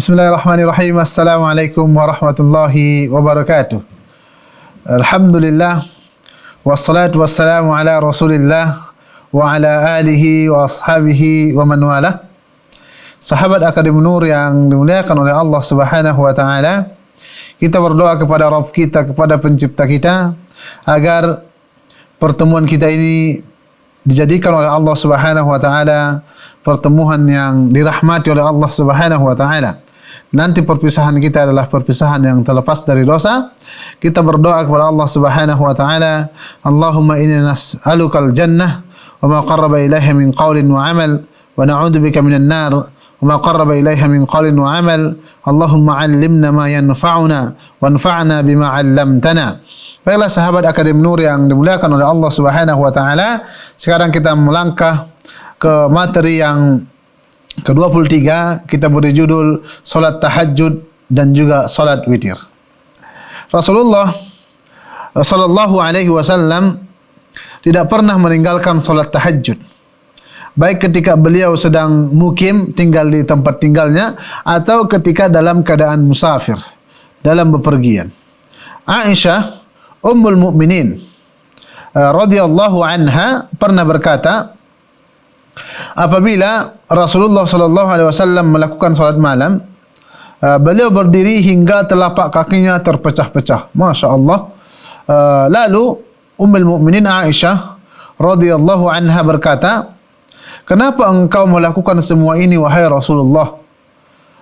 Bismillahirrahmanirrahim. Assalamualaikum warahmatullahi wabarakatuh. Alhamdulillah. Wassalatu wassalamu ala rasulillah wa ala alihi wa ashabihi wa man wala. Sahabat Akademi Nur yang dimuliakan oleh Allah Subhanahu wa taala. Kita berdoa kepada Rabb kita, kepada pencipta kita agar pertemuan kita ini dijadikan oleh Allah Subhanahu wa taala pertemuan yang dirahmati oleh Allah Subhanahu wa taala. Nanti perpisahan kita adalah perpisahan yang terlepas dari dosa. Kita berdoa kepada Allah Subhanahu wa taala, Allahumma inna nas'alukal jannah wa ma qarraba ilaiha min qawlin wa amal wa na'udzubika minan nar qarraba ilaiha min qawlin wa amal. Allahumma 'allimna ma yanfa'una wanfa'na bima 'allamtana. Baiklah sahabat Akademi Nur yang dimuliakan oleh Allah Subhanahu wa taala, sekarang kita melangkah ke materi yang ke-23, kita beri judul salat tahajud dan juga salat witir. Rasulullah sallallahu alaihi wasallam tidak pernah meninggalkan salat tahajud. Baik ketika beliau sedang mukim tinggal di tempat tinggalnya atau ketika dalam keadaan musafir dalam bepergian. Aisyah Ummul Mukminin uh, radhiyallahu anha pernah berkata apabila Rasulullah sallallahu alaihi wasallam melakukan salat malam uh, beliau berdiri hingga telapak kakinya terpecah-pecah. masya-Allah. Uh, lalu Ummul Mukminin Aisyah radhiyallahu anha berkata kenapa engkau melakukan semua ini wahai Rasulullah?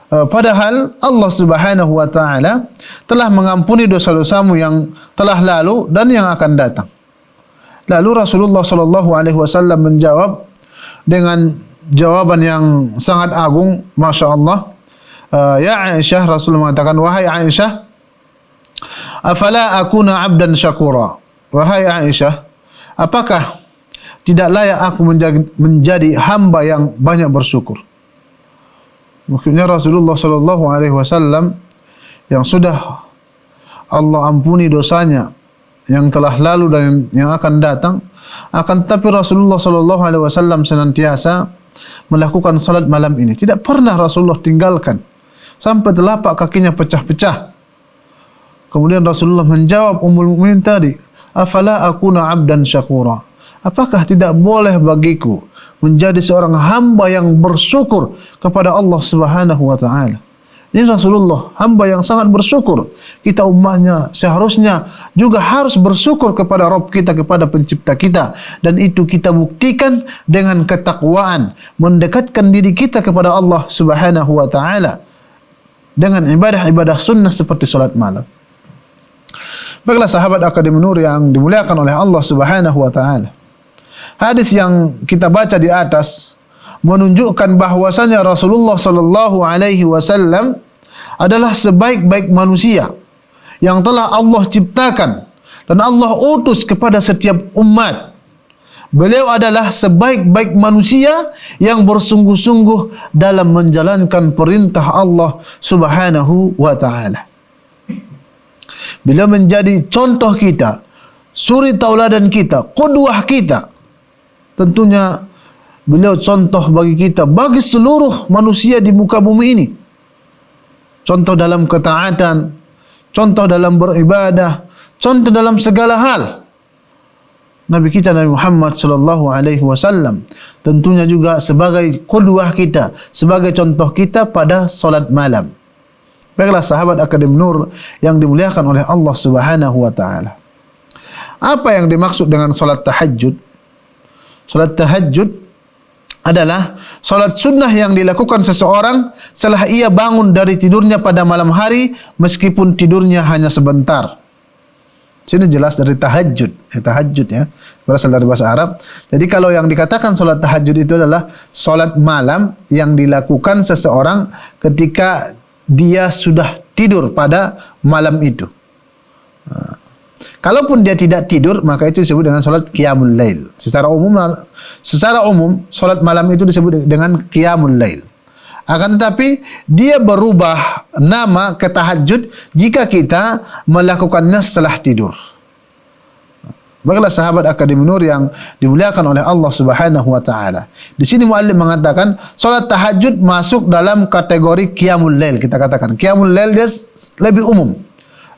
Eh, padahal Allah Subhanahu wa taala telah mengampuni dosa-dosamu yang telah lalu dan yang akan datang. Lalu Rasulullah sallallahu alaihi wasallam menjawab dengan jawaban yang sangat agung, masya-Allah. Uh, ya Aisyah Rasulullah mengatakan wahai Aisyah afala akuna abdan syakura wahai Aisyah apakah tidak layak aku menjadi, menjadi hamba yang banyak bersyukur Maksudnya Rasulullah sallallahu alaihi wasallam yang sudah Allah ampuni dosanya yang telah lalu dan yang akan datang akan tetapi Rasulullah sallallahu alaihi wasallam senantiasa melakukan salat malam ini. Tidak pernah Rasulullah tinggalkan. Sampai telapak kakinya pecah-pecah. Kemudian Rasulullah menjawab ummul mukminin tadi afala akuna abdan syakura? Apakah tidak boleh bagiku menjadi seorang hamba yang bersyukur kepada Allah Subhanahu wa taala. Ini Rasulullah, hamba yang sangat bersyukur. Kita umatnya seharusnya juga harus bersyukur kepada Rabb kita, kepada pencipta kita. Dan itu kita buktikan dengan ketakwaan. Mendekatkan diri kita kepada Allah subhanahu wa ta'ala. Dengan ibadah-ibadah sunnah seperti salat malam. Baiklah sahabat Akademi Nur yang dimuliakan oleh Allah subhanahu wa ta'ala. Hadis yang kita baca di atas menunjukkan bahwasanya Rasulullah sallallahu alaihi wasallam adalah sebaik-baik manusia yang telah Allah ciptakan dan Allah utus kepada setiap umat. Beliau adalah sebaik-baik manusia yang bersungguh-sungguh dalam menjalankan perintah Allah Subhanahu wa taala. Beliau menjadi contoh kita, suri tauladan kita, qudwah kita tentunya beliau contoh bagi kita bagi seluruh manusia di muka bumi ini. Contoh dalam ketaatan contoh dalam beribadah contoh dalam segala hal. Nabi kita Nabi Muhammad sallallahu alaihi wasallam tentunya juga sebagai qudwah kita sebagai contoh kita pada salat malam. Baiklah sahabat akademi nur yang dimuliakan oleh Allah Subhanahu wa taala. Apa yang dimaksud dengan salat tahajud Salat tahajud adalah salat sunnah yang dilakukan seseorang setelah ia bangun dari tidurnya pada malam hari meskipun tidurnya hanya sebentar. Sini jelas dari tahajud, ya, tahajud ya, berasal dari bahasa Arab. Jadi kalau yang dikatakan salat tahajud itu adalah salat malam yang dilakukan seseorang ketika dia sudah tidur pada malam itu. Kalaupun dia tidak tidur, maka itu disebut dengan solat qiyamul lail. Secara umum, secara umum solat malam itu disebut dengan qiyamul lail. Akan tetapi dia berubah nama ke tahajud jika kita melakukannya setelah tidur. Baiklah sahabat Akademi Nur yang dimuliakan oleh Allah Subhanahu wa taala. Di sini muallim mengatakan salat tahajud masuk dalam kategori qiyamul lail kita katakan. Qiyamul lail dia lebih umum.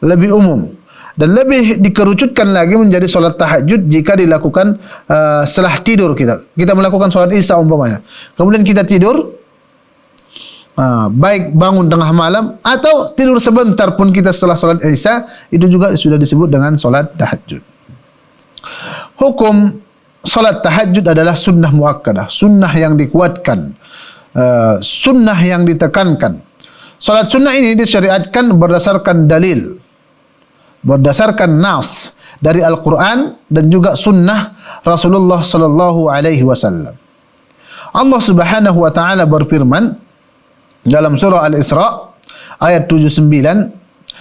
Lebih umum dan lebih dikerucutkan lagi menjadi solat tahajud jika dilakukan uh, setelah tidur kita. Kita melakukan solat isya umpamanya. Kemudian kita tidur, uh, baik bangun tengah malam atau tidur sebentar pun kita setelah solat isya itu juga sudah disebut dengan solat tahajud. Hukum solat tahajud adalah sunnah muakkadah, sunnah yang dikuatkan, uh, sunnah yang ditekankan. Solat sunnah ini disyariatkan berdasarkan dalil berdasarkan nas dari Al-Quran dan juga sunnah Rasulullah sallallahu alaihi wasallam. Allah Subhanahu wa taala berfirman dalam surah Al-Isra ayat 79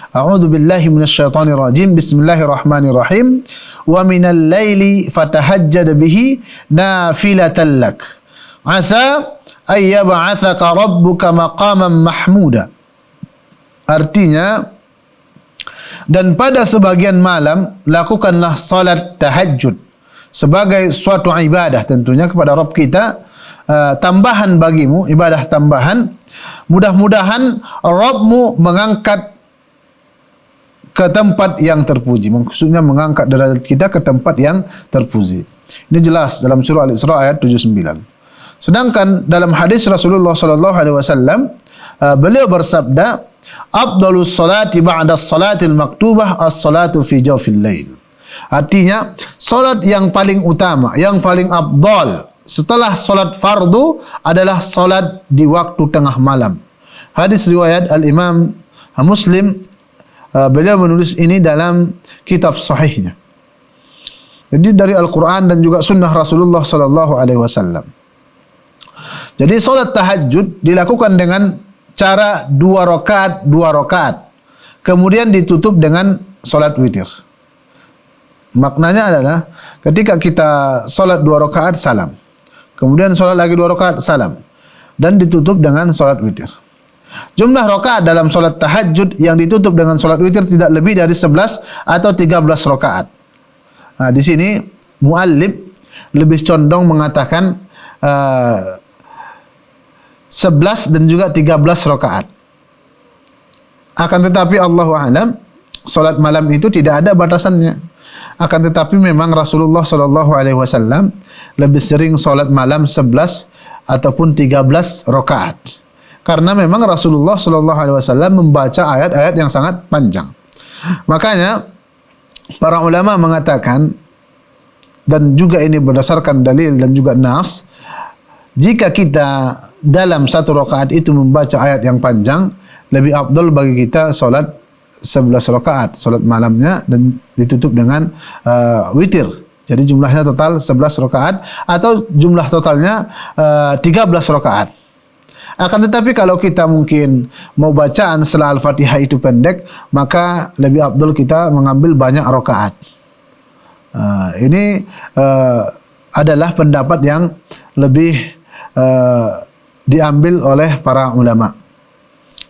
A'udzu billahi minasyaitonir rajim. Bismillahirrahmanirrahim. Wa minal laili fatahajjad bihi nafilatan lak. Asa ay yab'athaka rabbuka maqaman mahmuda. Artinya dan pada sebagian malam lakukanlah salat tahajud sebagai suatu ibadah tentunya kepada Rabb kita. Uh, tambahan bagimu ibadah tambahan. Mudah-mudahan Rabbmu mengangkat ke tempat yang terpuji. Maksudnya mengangkat derajat kita ke tempat yang terpuji. Ini jelas dalam surah Al-Isra ayat 79 sedangkan dalam hadis Rasulullah sallallahu alaihi wasallam uh, beliau bersabda Abdulus salati ba'da salatil maktubah as-salatu fi jawfil lail. Artinya, salat yang paling utama, yang paling abdal setelah salat fardu adalah salat di waktu tengah malam. Hadis riwayat Al-Imam Muslim uh, beliau menulis ini dalam kitab sahihnya. Jadi dari Al-Quran dan juga sunnah Rasulullah sallallahu alaihi wasallam. Jadi salat tahajud dilakukan dengan cara dua rakaat dua rakaat. Kemudian ditutup dengan solat witir. Maknanya adalah ketika kita solat dua rakaat salam. Kemudian solat lagi dua rakaat salam. Dan ditutup dengan solat witir. Jumlah rakaat dalam solat tahajud yang ditutup dengan solat witir tidak lebih dari 11 atau 13 rakaat. Nah di sini muallib lebih condong mengatakan uh, 11 dan juga 13 rakaat. Akan tetapi Allahu a'lam salat malam itu tidak ada batasannya. Akan tetapi memang Rasulullah sallallahu alaihi wasallam lebih sering salat malam 11 ataupun 13 rakaat. Karena memang Rasulullah sallallahu alaihi wasallam membaca ayat-ayat yang sangat panjang. Makanya para ulama mengatakan dan juga ini berdasarkan dalil dan juga nas jika kita dalam satu rakaat itu membaca ayat yang panjang lebih afdal bagi kita solat sebelas rakaat solat malamnya dan ditutup dengan uh, witir. Jadi jumlahnya total sebelas rakaat atau jumlah totalnya uh, tiga belas rakaat. Akan tetapi kalau kita mungkin mau bacaan setelah Al-Fatihah itu pendek maka lebih afdal kita mengambil banyak rakaat. Uh, ini uh, adalah pendapat yang lebih uh, diambil oleh para ulama.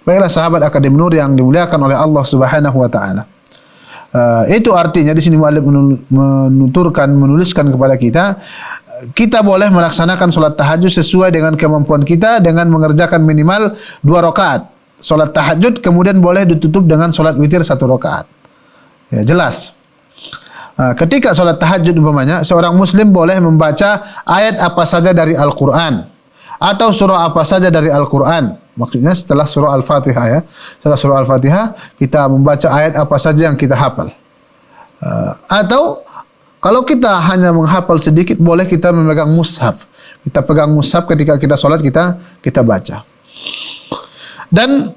Baiklah sahabat Akademi Nur yang dimuliakan oleh Allah Subhanahu wa taala. Uh, itu artinya di sini muallif menuturkan menuliskan kepada kita kita boleh melaksanakan solat tahajud sesuai dengan kemampuan kita dengan mengerjakan minimal dua rakaat solat tahajud kemudian boleh ditutup dengan solat witir satu rakaat ya jelas uh, ketika solat tahajud umpamanya seorang muslim boleh membaca ayat apa saja dari Al-Quran atau surah apa saja dari Al-Quran. Maksudnya setelah surah Al-Fatihah ya. Setelah surah Al-Fatihah kita membaca ayat apa saja yang kita hafal. Uh, atau kalau kita hanya menghafal sedikit boleh kita memegang mushaf. Kita pegang mushaf ketika kita sholat kita kita baca. Dan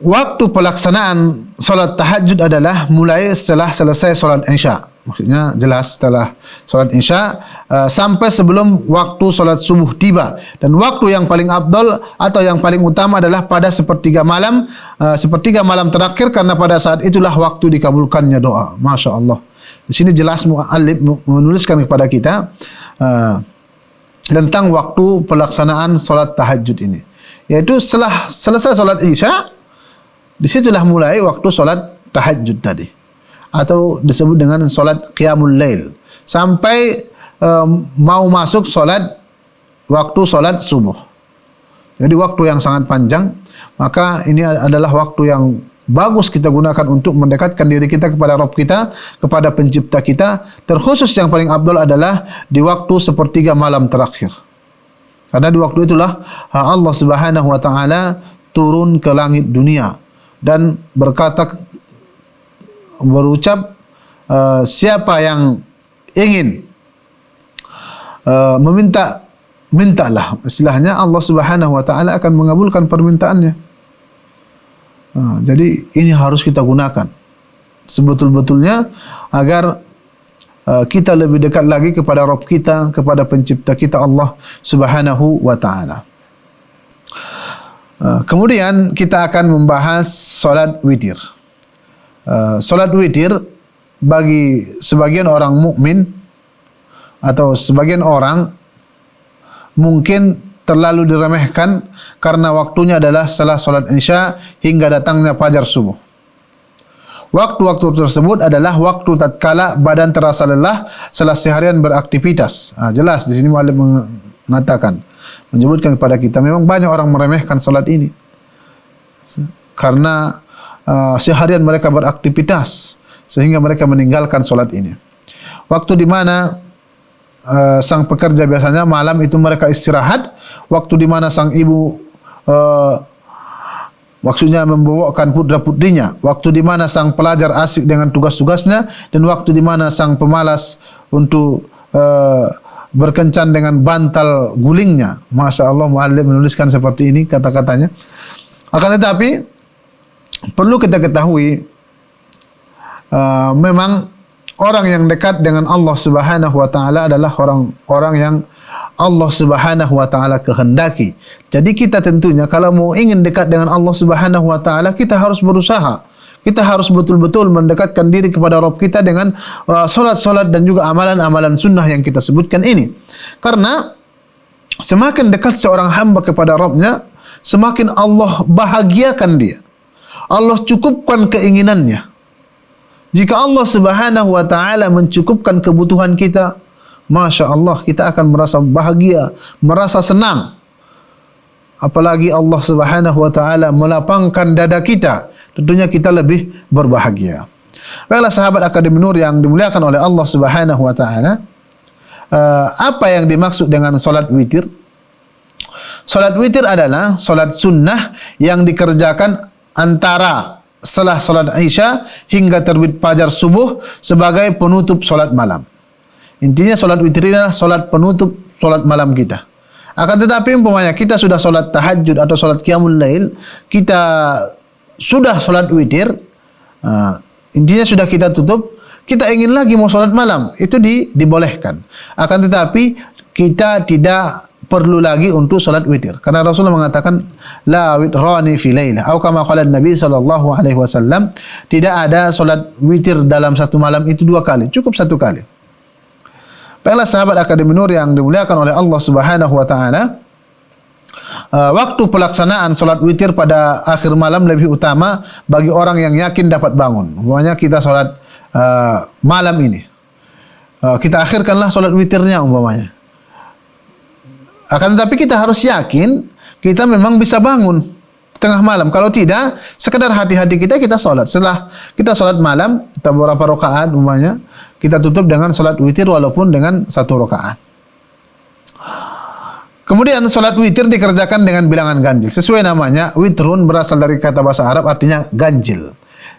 waktu pelaksanaan sholat tahajud adalah mulai setelah selesai sholat isya. Maksudnya jelas setelah solat isya uh, sampai sebelum waktu solat subuh tiba. Dan waktu yang paling abdul atau yang paling utama adalah pada sepertiga malam uh, sepertiga malam terakhir karena pada saat itulah waktu dikabulkannya doa. Masya Allah di sini jelas muallif menuliskan kepada kita uh, tentang waktu pelaksanaan solat tahajud ini. Yaitu setelah selesai solat isya disitulah mulai waktu solat tahajud tadi atau disebut dengan solat qiyamul lail sampai um, mau masuk solat waktu solat subuh. Jadi waktu yang sangat panjang, maka ini adalah waktu yang bagus kita gunakan untuk mendekatkan diri kita kepada Rabb kita, kepada pencipta kita. Terkhusus yang paling abdul adalah di waktu sepertiga malam terakhir. Karena di waktu itulah Allah Subhanahu wa taala turun ke langit dunia dan berkata berucap uh, siapa yang ingin uh, meminta mintalah istilahnya Allah Subhanahu wa taala akan mengabulkan permintaannya. Uh, jadi ini harus kita gunakan sebetul-betulnya agar uh, kita lebih dekat lagi kepada Rabb kita, kepada pencipta kita Allah Subhanahu wa taala. Uh, kemudian kita akan membahas solat witir. Uh, solat witir bagi sebagian orang mukmin atau sebagian orang mungkin terlalu diremehkan karena waktunya adalah setelah solat isya hingga datangnya fajar subuh. Waktu-waktu tersebut adalah waktu tatkala badan terasa lelah setelah seharian beraktivitas. Ha, jelas di sini mualim mengatakan menyebutkan kepada kita memang banyak orang meremehkan solat ini karena uh, seharian mereka beraktivitas sehingga mereka meninggalkan solat ini. Waktu di mana uh, sang pekerja biasanya malam itu mereka istirahat waktu di mana sang ibu uh, maksudnya membawakan putra putrinya waktu di mana sang pelajar asik dengan tugas-tugasnya dan waktu di mana sang pemalas untuk uh, berkencan dengan bantal gulingnya Masya Allah mu'alim menuliskan seperti ini kata-katanya akan tetapi perlu kita ketahui uh, memang orang yang dekat dengan Allah Subhanahu wa taala adalah orang-orang yang Allah Subhanahu wa taala kehendaki. Jadi kita tentunya kalau mau ingin dekat dengan Allah Subhanahu wa taala kita harus berusaha. Kita harus betul-betul mendekatkan diri kepada Rabb kita dengan uh, solat-solat dan juga amalan-amalan sunnah yang kita sebutkan ini. Karena semakin dekat seorang hamba kepada Rabbnya, semakin Allah bahagiakan dia. Allah cukupkan keinginannya. Jika Allah Subhanahu wa taala mencukupkan kebutuhan kita, Masya Allah kita akan merasa bahagia, merasa senang. Apalagi Allah Subhanahu wa taala melapangkan dada kita, tentunya kita lebih berbahagia. Baiklah sahabat Akademi Nur yang dimuliakan oleh Allah Subhanahu wa taala, uh, apa yang dimaksud dengan salat witir? Salat witir adalah salat sunnah yang dikerjakan antara setelah solat Isya hingga terbit fajar subuh sebagai penutup solat malam. Intinya solat witir adalah solat penutup solat malam kita. Akan tetapi umpamanya kita sudah solat tahajud atau solat qiyamul lail, kita sudah solat witir, uh, intinya sudah kita tutup, kita ingin lagi mau solat malam, itu di, dibolehkan. Akan tetapi kita tidak perlu lagi untuk salat witir. Karena Rasulullah mengatakan la witrani fi lailah atau kama qala Nabi wasallam tidak ada salat witir dalam satu malam itu dua kali cukup satu kali. Baiklah sahabat Akademi Nur yang dimuliakan oleh Allah Subhanahu wa taala uh, waktu pelaksanaan salat witir pada akhir malam lebih utama bagi orang yang yakin dapat bangun umpamanya kita salat uh, malam ini uh, kita akhirkanlah salat witirnya umpamanya akan tetapi kita harus yakin kita memang bisa bangun tengah malam. Kalau tidak, sekedar hati-hati kita kita solat. Setelah kita solat malam, kita beberapa rakaat umpamanya, kita tutup dengan solat witir walaupun dengan satu rakaat. Kemudian solat witir dikerjakan dengan bilangan ganjil. Sesuai namanya, witrun berasal dari kata bahasa Arab artinya ganjil.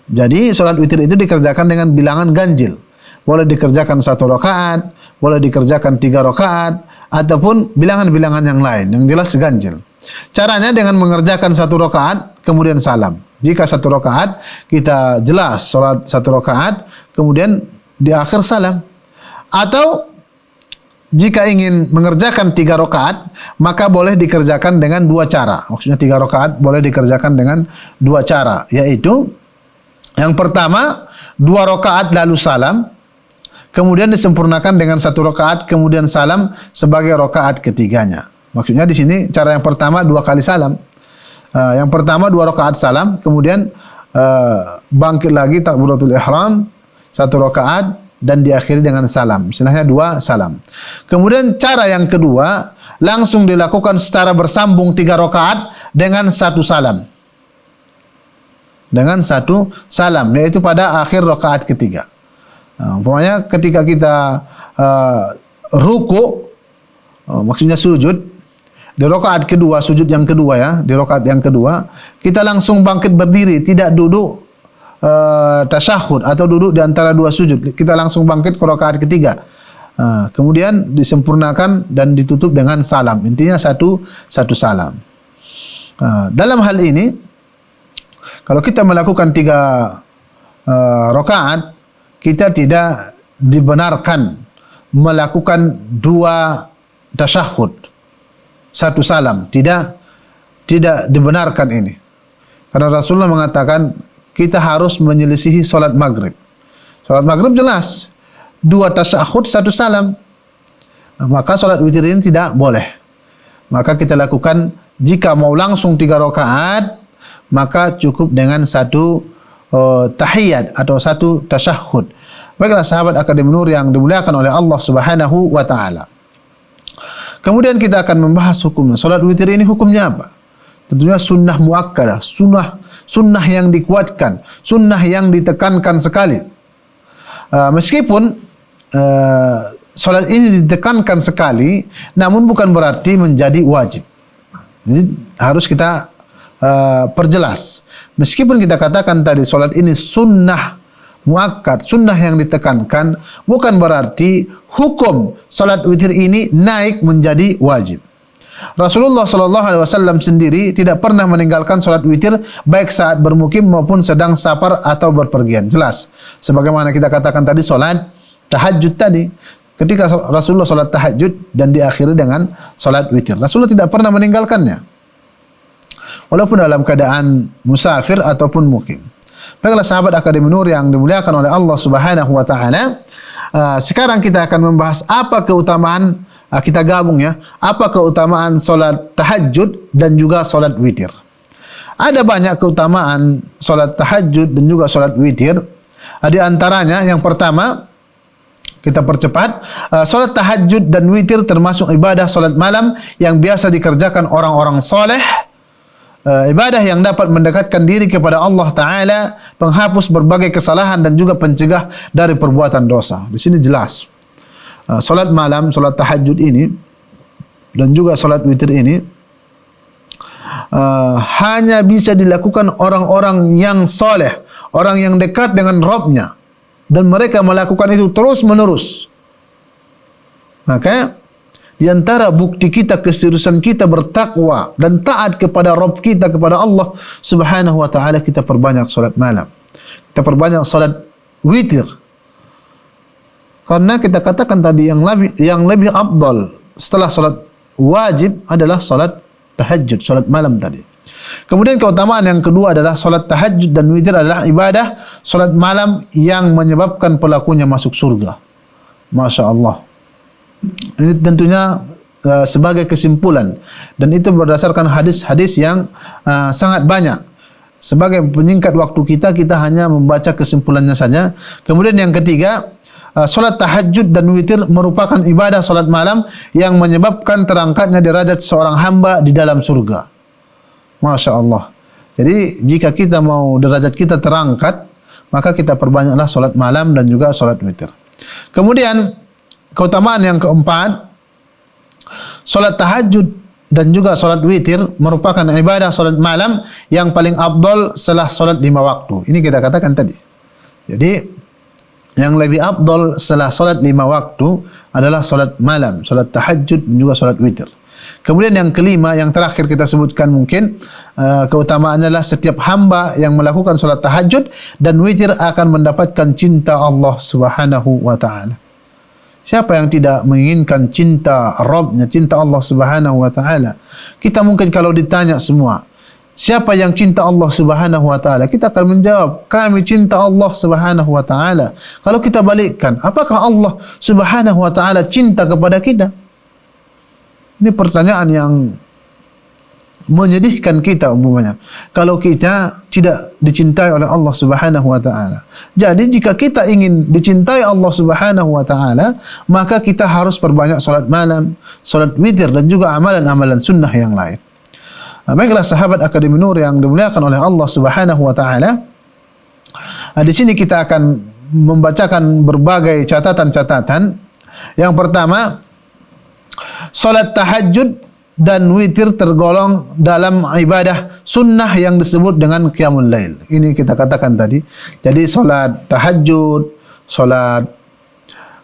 Jadi solat witir itu dikerjakan dengan bilangan ganjil. Boleh dikerjakan satu rakaat, boleh dikerjakan tiga rakaat, ataupun bilangan-bilangan yang lain yang jelas ganjil. Caranya dengan mengerjakan satu rakaat kemudian salam. Jika satu rakaat kita jelas solat satu rakaat kemudian di akhir salam. Atau jika ingin mengerjakan tiga rakaat maka boleh dikerjakan dengan dua cara. Maksudnya tiga rakaat boleh dikerjakan dengan dua cara, yaitu yang pertama dua rakaat lalu salam, kemudian disempurnakan dengan satu rakaat kemudian salam sebagai rakaat ketiganya. Maksudnya di sini cara yang pertama dua kali salam. Uh, yang pertama dua rakaat salam, kemudian uh, bangkit lagi takbiratul ihram, satu rakaat dan diakhiri dengan salam. Istilahnya dua salam. Kemudian cara yang kedua langsung dilakukan secara bersambung tiga rakaat dengan satu salam. Dengan satu salam, yaitu pada akhir rakaat ketiga. Uh, umpamanya ketika kita uh, ruku, uh, maksudnya sujud, di rakaat kedua, sujud yang kedua ya, di rakaat yang kedua, kita langsung bangkit berdiri, tidak duduk uh, tasyahud atau duduk di antara dua sujud. Kita langsung bangkit ke rakaat ketiga. Uh, kemudian disempurnakan dan ditutup dengan salam. Intinya satu satu salam. Uh, dalam hal ini, kalau kita melakukan tiga uh, rakaat, kita tidak dibenarkan melakukan dua tasyahud satu salam tidak tidak dibenarkan ini karena Rasulullah mengatakan kita harus menyelisihi solat maghrib. Solat maghrib jelas. Dua tasyahud satu salam. Maka solat witir ini tidak boleh. Maka kita lakukan jika mau langsung tiga rakaat maka cukup dengan satu uh, tahiyat atau satu tasyahud. Baiklah sahabat akademi nur yang dimuliakan oleh Allah Subhanahu wa taala. Kemudian kita akan membahas hukumnya. Salat witir ini hukumnya apa? Tentunya sunnah muakkadah, sunnah sunnah yang dikuatkan, sunnah yang ditekankan sekali. Uh, meskipun uh, salat ini ditekankan sekali, namun bukan berarti menjadi wajib. Jadi harus kita uh, perjelas. Meskipun kita katakan tadi salat ini sunnah muakkad sunnah yang ditekankan bukan berarti hukum salat witir ini naik menjadi wajib. Rasulullah sallallahu alaihi wasallam sendiri tidak pernah meninggalkan salat witir baik saat bermukim maupun sedang safar atau berpergian. Jelas. Sebagaimana kita katakan tadi salat tahajud tadi ketika Rasulullah salat tahajud dan diakhiri dengan salat witir. Rasulullah tidak pernah meninggalkannya. Walaupun dalam keadaan musafir ataupun mukim. Baiklah sahabat Akademi Nur yang dimuliakan oleh Allah Subhanahu wa taala. Uh, sekarang kita akan membahas apa keutamaan kita gabung ya. Apa keutamaan solat tahajud dan juga solat witir. Ada banyak keutamaan solat tahajud dan juga solat witir. Uh, di antaranya yang pertama kita percepat uh, solat tahajud dan witir termasuk ibadah solat malam yang biasa dikerjakan orang-orang soleh ibadah yang dapat mendekatkan diri kepada Allah Taala, penghapus berbagai kesalahan dan juga pencegah dari perbuatan dosa. Di sini jelas. Uh, salat malam, salat tahajud ini dan juga salat witir ini uh, hanya bisa dilakukan orang-orang yang soleh, orang yang dekat dengan Robnya, dan mereka melakukan itu terus menerus. Maka di antara bukti kita keseriusan kita bertakwa dan taat kepada Rabb kita kepada Allah Subhanahu wa taala kita perbanyak salat malam. Kita perbanyak salat witir. Karena kita katakan tadi yang lebih yang lebih afdal setelah salat wajib adalah salat tahajud, salat malam tadi. Kemudian keutamaan yang kedua adalah salat tahajud dan witir adalah ibadah salat malam yang menyebabkan pelakunya masuk surga. Masya Allah. Ini tentunya uh, sebagai kesimpulan dan itu berdasarkan hadis-hadis yang uh, sangat banyak. Sebagai penyingkat waktu kita, kita hanya membaca kesimpulannya saja. Kemudian yang ketiga, uh, solat tahajud dan witir merupakan ibadah solat malam yang menyebabkan terangkatnya derajat seorang hamba di dalam surga. Masya Allah. Jadi jika kita mau derajat kita terangkat, maka kita perbanyaklah solat malam dan juga solat witir. Kemudian keutamaan yang keempat solat tahajud dan juga solat witir merupakan ibadah solat malam yang paling abdul setelah solat lima waktu ini kita katakan tadi jadi yang lebih abdul setelah solat lima waktu adalah solat malam solat tahajud dan juga solat witir kemudian yang kelima yang terakhir kita sebutkan mungkin uh, keutamaannya adalah setiap hamba yang melakukan solat tahajud dan witir akan mendapatkan cinta Allah subhanahu wa ta'ala Siapa yang tidak menginginkan cinta Rabbnya, cinta Allah Subhanahu wa taala? Kita mungkin kalau ditanya semua, siapa yang cinta Allah Subhanahu wa taala? Kita akan menjawab, kami cinta Allah Subhanahu wa taala. Kalau kita balikkan, apakah Allah Subhanahu wa taala cinta kepada kita? Ini pertanyaan yang menyedihkan kita umpamanya kalau kita tidak dicintai oleh Allah Subhanahu wa taala. Jadi jika kita ingin dicintai Allah Subhanahu wa taala, maka kita harus perbanyak salat malam, salat witir dan juga amalan-amalan sunnah yang lain. Nah, baiklah sahabat Akademi Nur yang dimuliakan oleh Allah Subhanahu wa taala. Nah, di sini kita akan membacakan berbagai catatan-catatan. Yang pertama, salat tahajud dan witir tergolong dalam ibadah sunnah yang disebut dengan qiyamul lail. Ini kita katakan tadi. Jadi solat tahajud, solat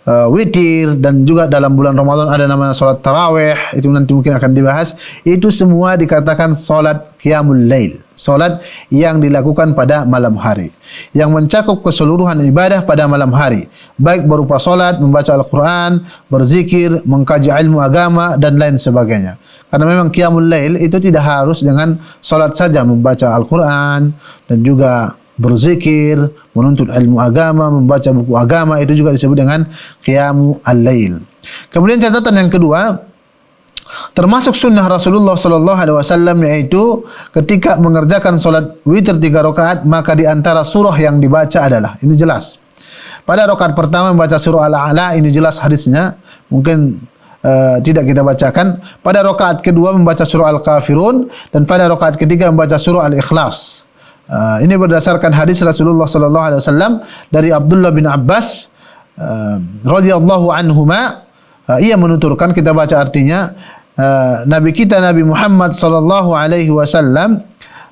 uh, witir dan juga dalam bulan Ramadan ada namanya solat tarawih. Itu nanti mungkin akan dibahas. Itu semua dikatakan solat qiyamul lail. Solat yang dilakukan pada malam hari. Yang mencakup keseluruhan ibadah pada malam hari. Baik berupa solat, membaca Al-Quran, berzikir, mengkaji ilmu agama dan lain sebagainya. Karena memang qiyamul lail itu tidak harus dengan solat saja membaca Al-Quran dan juga berzikir, menuntut ilmu agama, membaca buku agama itu juga disebut dengan qiyamul lail. Kemudian catatan yang kedua, Termasuk sunnah Rasulullah sallallahu alaihi wasallam yaitu ketika mengerjakan solat witir tiga rakaat maka di antara surah yang dibaca adalah ini jelas. Pada rakaat pertama membaca surah Al-A'la ini jelas hadisnya mungkin uh, tidak kita bacakan. Pada rakaat kedua membaca surah Al-Kafirun dan pada rakaat ketiga membaca surah Al-Ikhlas. Uh, ini berdasarkan hadis Rasulullah sallallahu alaihi wasallam dari Abdullah bin Abbas uh, radhiyallahu anhuma. Uh, ia menuturkan kita baca artinya uh, Nabi kita Nabi Muhammad sallallahu alaihi wasallam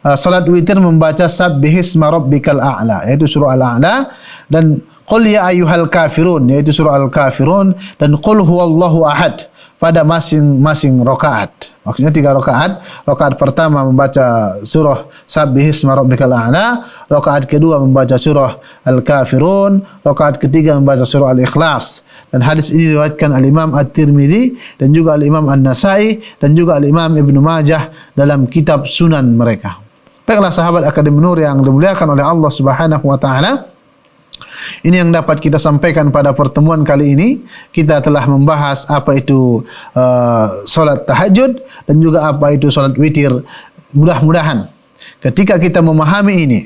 uh, salat witir membaca sabbihisma rabbikal a'la yaitu surah al-a'la dan qul ya ayyuhal kafirun yaitu surah al-kafirun dan qul huwallahu ahad pada masing-masing rakaat. Maksudnya tiga rakaat. Rakaat pertama membaca surah Sabbihisma Rabbikal A'la, rakaat kedua membaca surah Al-Kafirun, rakaat ketiga membaca surah Al-Ikhlas. Dan hadis ini diriwayatkan al-Imam At-Tirmidzi dan juga al-Imam An-Nasai dan juga al-Imam Ibnu Majah dalam kitab Sunan mereka. Baiklah sahabat Akademi Nur yang dimuliakan oleh Allah Subhanahu wa taala. Ini yang dapat kita sampaikan pada pertemuan kali ini. Kita telah membahas apa itu uh, solat tahajud dan juga apa itu solat witir. Mudah-mudahan ketika kita memahami ini,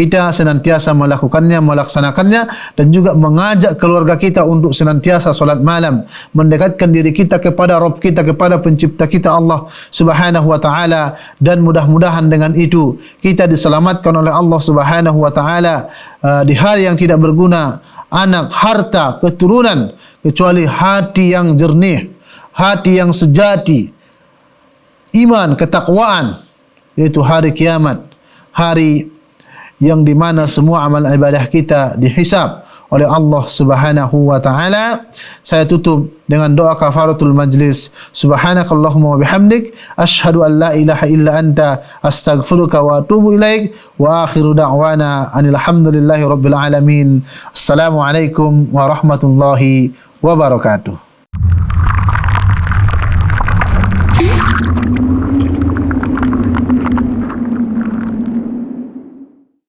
kita senantiasa melakukannya, melaksanakannya dan juga mengajak keluarga kita untuk senantiasa solat malam, mendekatkan diri kita kepada Rabb kita, kepada pencipta kita Allah Subhanahu wa taala dan mudah-mudahan dengan itu kita diselamatkan oleh Allah Subhanahu wa taala uh, di hari yang tidak berguna, anak, harta, keturunan kecuali hati yang jernih, hati yang sejati, iman, ketakwaan yaitu hari kiamat, hari yang di mana semua amal ibadah kita dihisab oleh Allah Subhanahu wa taala. Saya tutup dengan doa kafaratul majlis. Subhanakallahumma wa bihamdik asyhadu an la ilaha illa anta astaghfiruka wa atubu ilaik wa akhiru da'wana anil hamdulillahi rabbil alamin. Assalamualaikum warahmatullahi wabarakatuh.